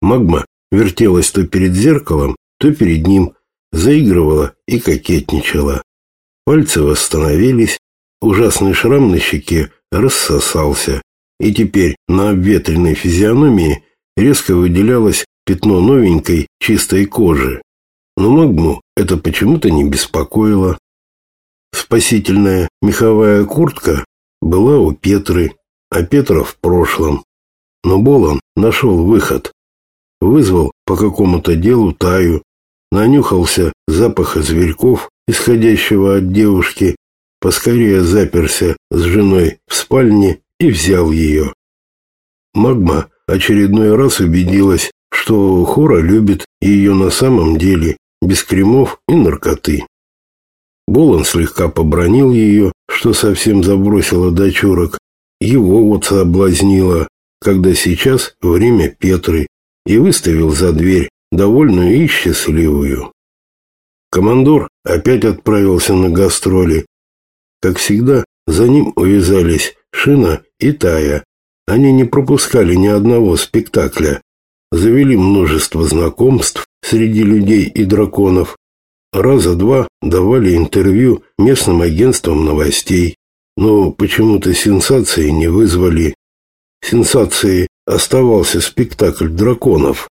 Магма вертелась то перед зеркалом, то перед ним, заигрывала и кокетничала. Пальцы восстановились, ужасный шрам на щеке рассосался, и теперь на обветренной физиономии резко выделялось пятно новенькой чистой кожи. Но Магму это почему-то не беспокоило. Спасительная меховая куртка была у Петры, а Петра в прошлом. Но Болон нашел выход. Вызвал по какому-то делу Таю, нанюхался запаха зверьков, исходящего от девушки, поскорее заперся с женой в спальне и взял ее. Магма очередной раз убедилась, что Хора любит ее на самом деле, без кремов и наркоты. Болон слегка побронил ее, что совсем забросила дочурок. Его вот соблазнило, когда сейчас время Петры, и выставил за дверь, довольную и счастливую. Командор опять отправился на гастроли. Как всегда, за ним увязались Шина и Тая. Они не пропускали ни одного спектакля. Завели множество знакомств среди людей и драконов. Раза два давали интервью местным агентствам новостей, но почему-то сенсации не вызвали. Сенсацией оставался спектакль драконов.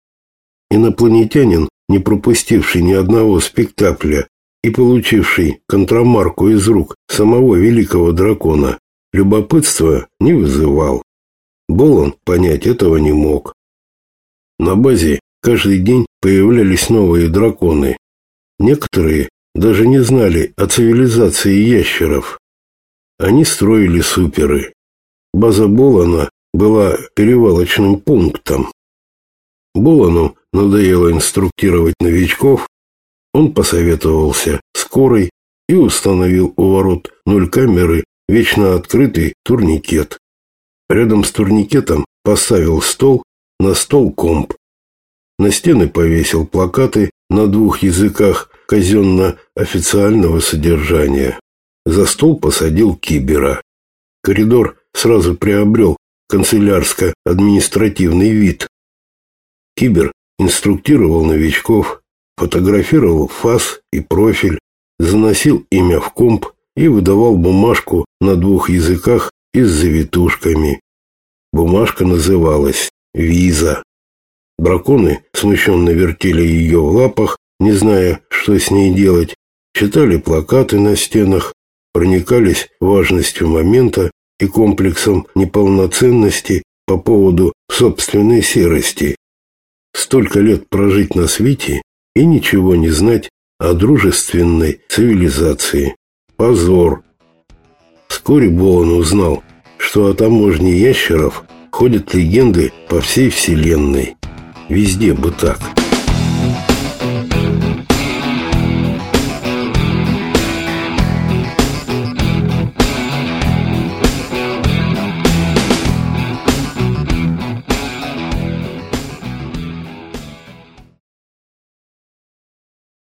Инопланетянин, не пропустивший ни одного спектакля и получивший контрамарку из рук самого великого дракона, любопытства не вызывал. Болон понять этого не мог. На базе каждый день появлялись новые драконы. Некоторые даже не знали о цивилизации ящеров. Они строили суперы. База Болона была перевалочным пунктом. Болону надоело инструктировать новичков, он посоветовался с Корой и установил у ворот нуль камеры вечно открытый турникет. Рядом с турникетом поставил стол, на стол комп. На стены повесил плакаты на двух языках казенно-официального содержания. За стол посадил кибера. Коридор сразу приобрел канцелярско-административный вид. Кибер инструктировал новичков, фотографировал фас и профиль, заносил имя в комп и выдавал бумажку на двух языках и с завитушками. Бумажка называлась «Виза». Драконы смущенно вертели ее в лапах, не зная, что с ней делать, читали плакаты на стенах, проникались важностью момента и комплексом неполноценности по поводу собственной серости. Столько лет прожить на свете и ничего не знать о дружественной цивилизации. Позор! Вскоре Болон узнал, что о таможне ящеров ходят легенды по всей вселенной. Везде бы так.